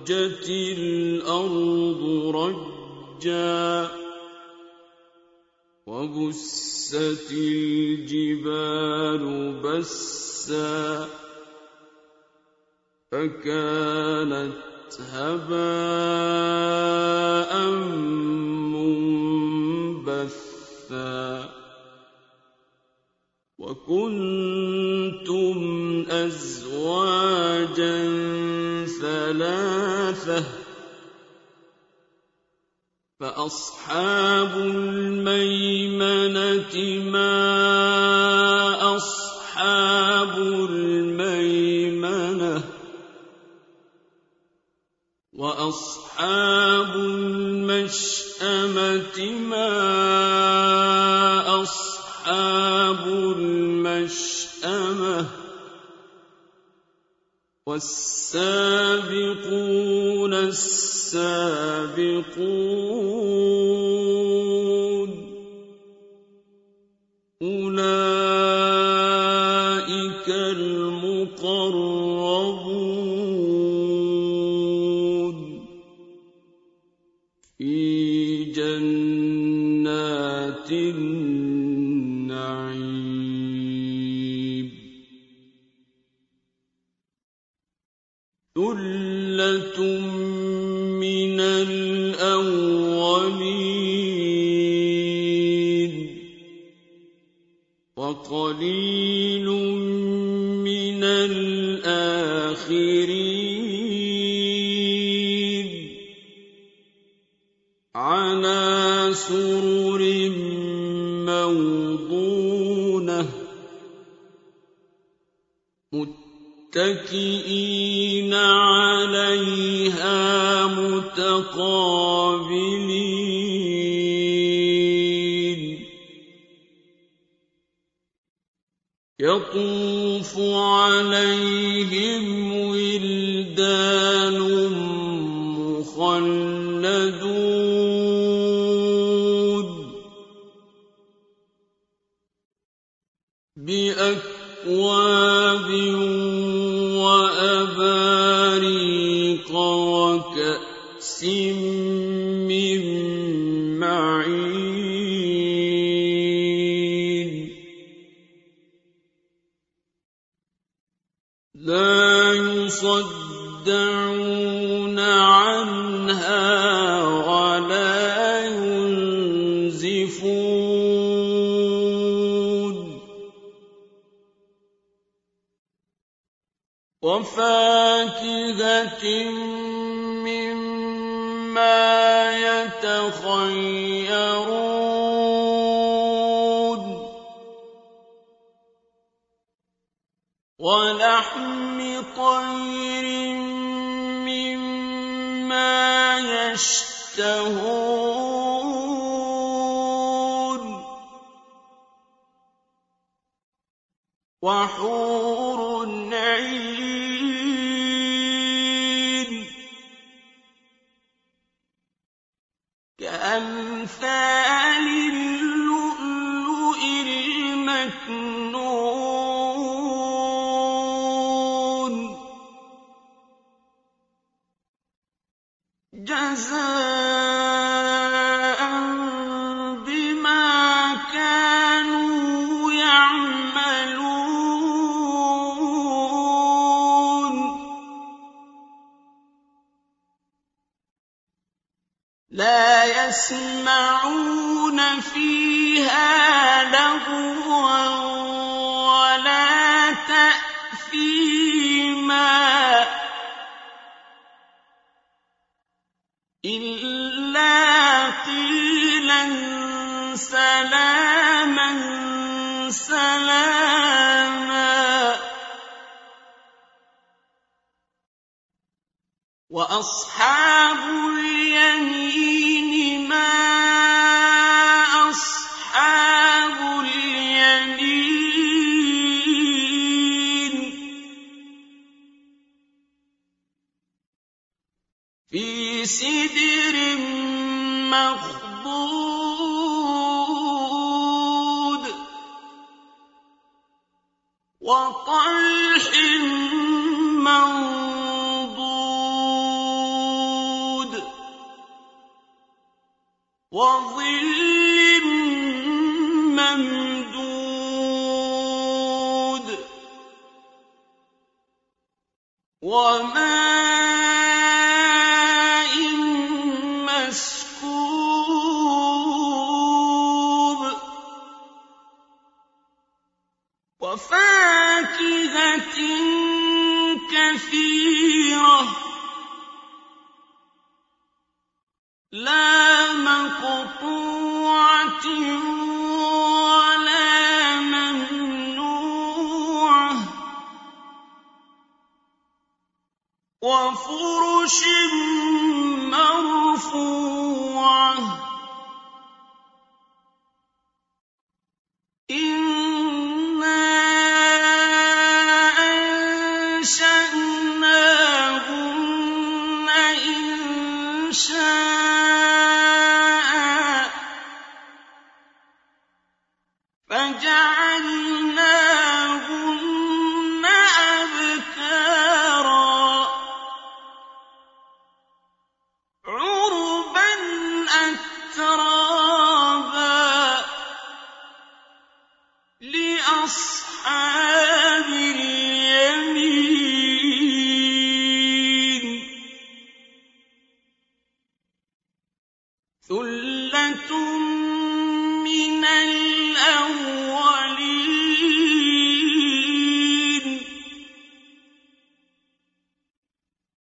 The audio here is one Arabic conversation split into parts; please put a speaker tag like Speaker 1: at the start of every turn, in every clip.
Speaker 1: رجت الأرض رجا وبست الجبال بسا فكانت هباء ما أصحاب المشأمة والسابقون السابقون ثلة من الأولين وقليل متكئين عليها متقابلين. يطوف عليهم ولدان عنها ولا ينزفون وفاكهة مما يتخيرون ولحم طير يشتهون وحور عين كأمثال يسمعون فيها لغوا ولا تأثيما إلا قيلا سلاما سلاما. وأصحاب اليمين في سدر مخضود وطلح منضود وظل وفاكهة كثيرة. لا مقطوعة ولا ممنوعة. وفرش شاء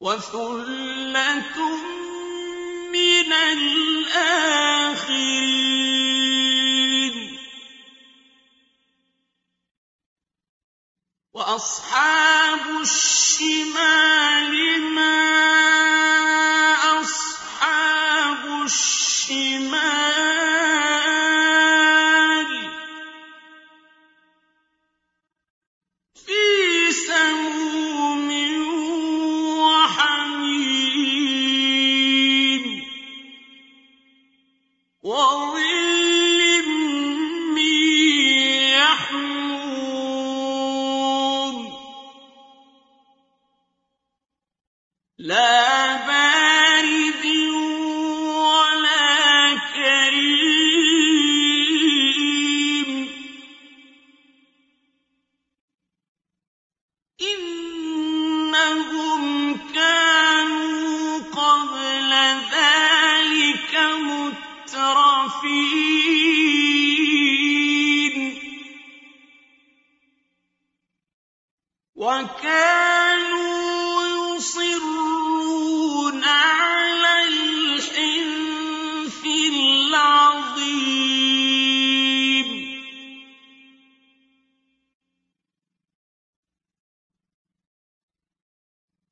Speaker 1: وثلة من الآخرين. وأصحاب الشمال ما Oh,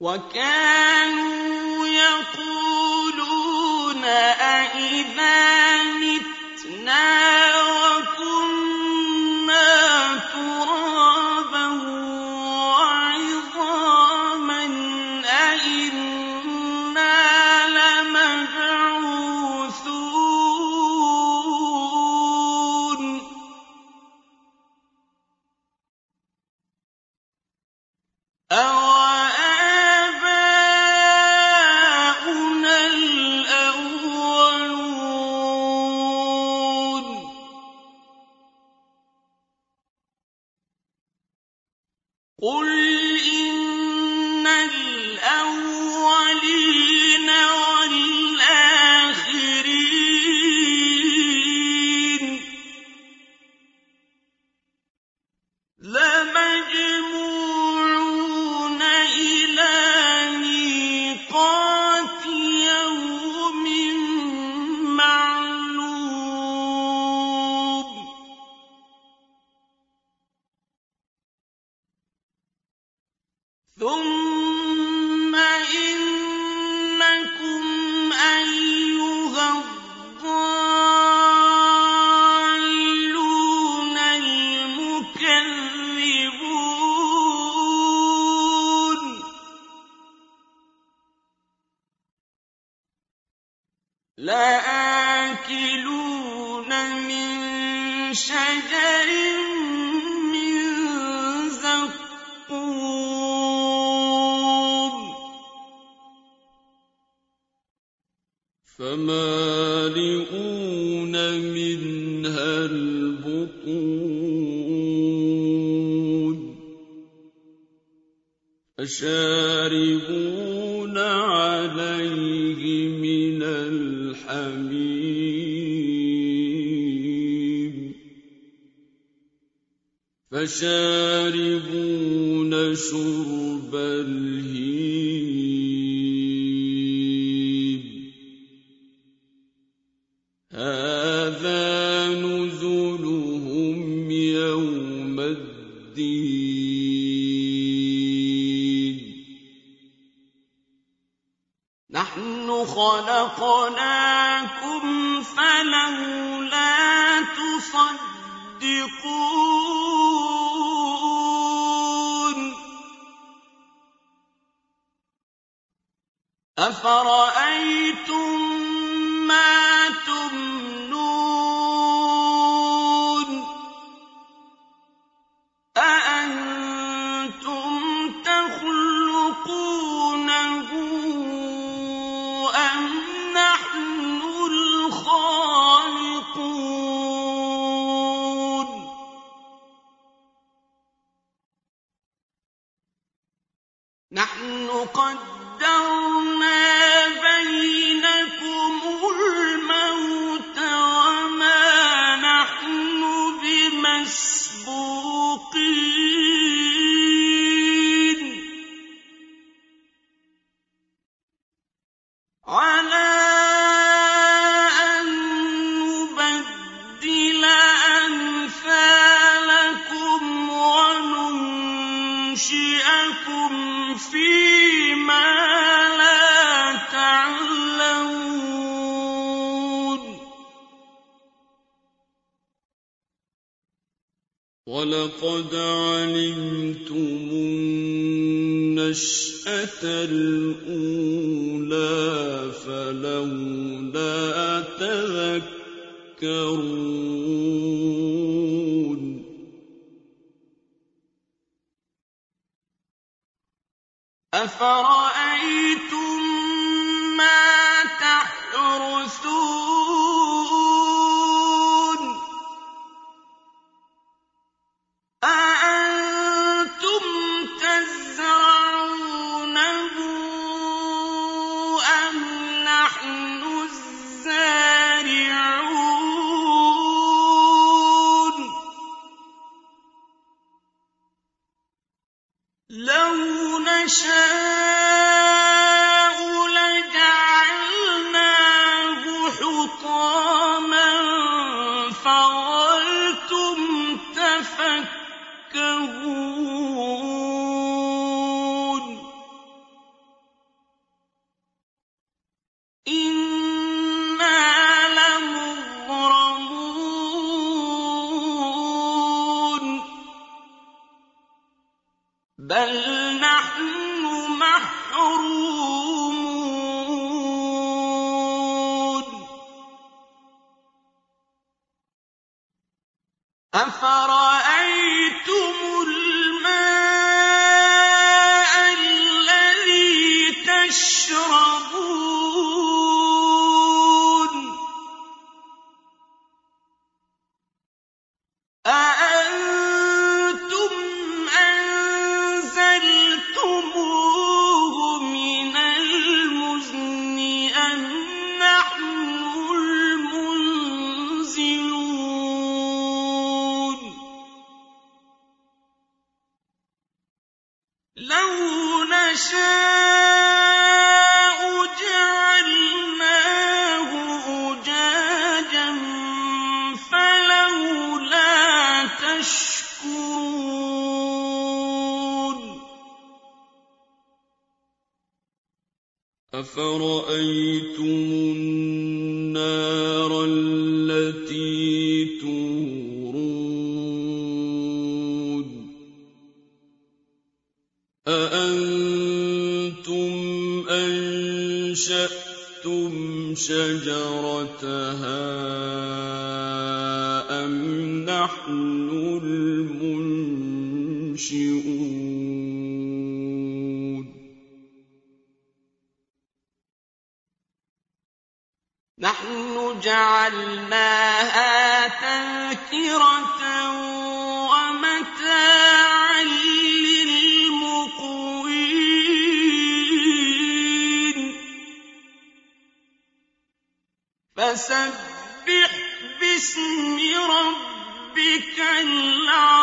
Speaker 1: وكان
Speaker 2: فمالئون منها البطون. فشاربون عليه من الحميم. فشاربون شرب هذا ولقد علمتم النشأة الأولى فلولا تذكرون
Speaker 1: أفرأيتم أفرأيتم
Speaker 2: النار التي تورون أأنتم أنشأتم شجرتها
Speaker 1: جَعَلْنَاهَا تَذْكِرَةً وَمَتَاعًا لِّلْمُقْوِينَ. فَسَبِّحْ بِاسْمِ رَبِّكَ الْعَظِيمِ.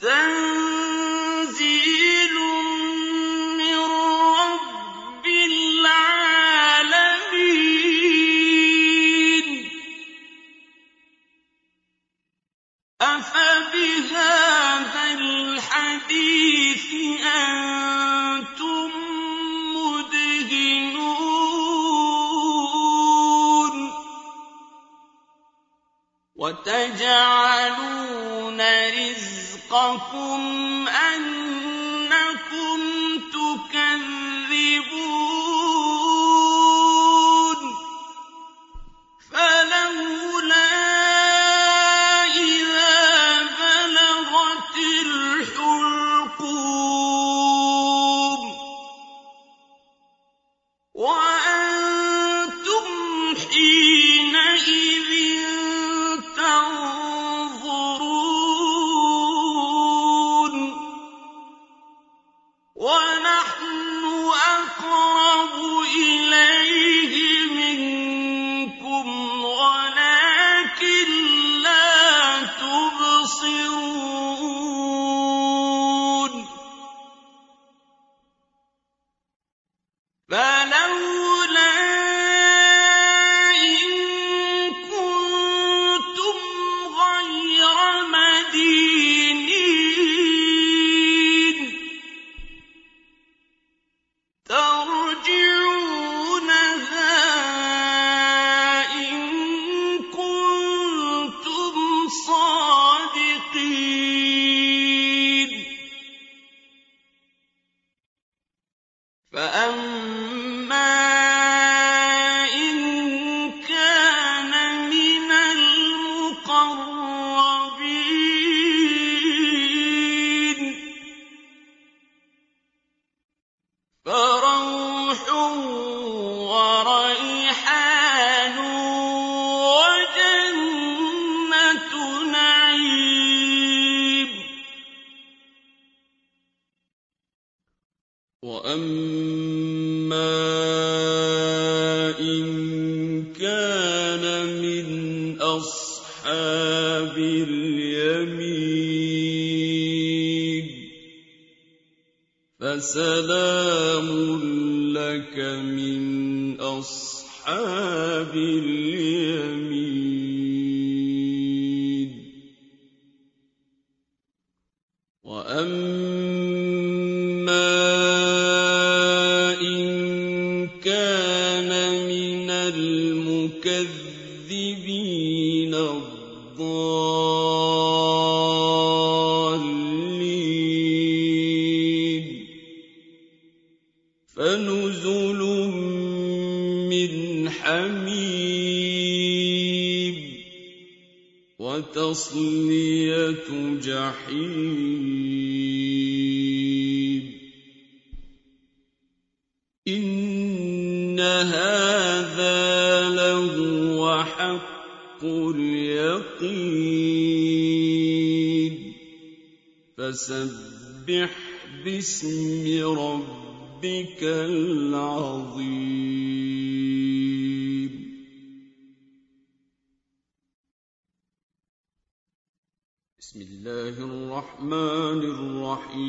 Speaker 2: تَنْ سلام لك من أصحاب اليمين. الجحيم. إن هذا لهو حق اليقين. فسبح باسم ربك العظيم. الله الرحمن الرحيم.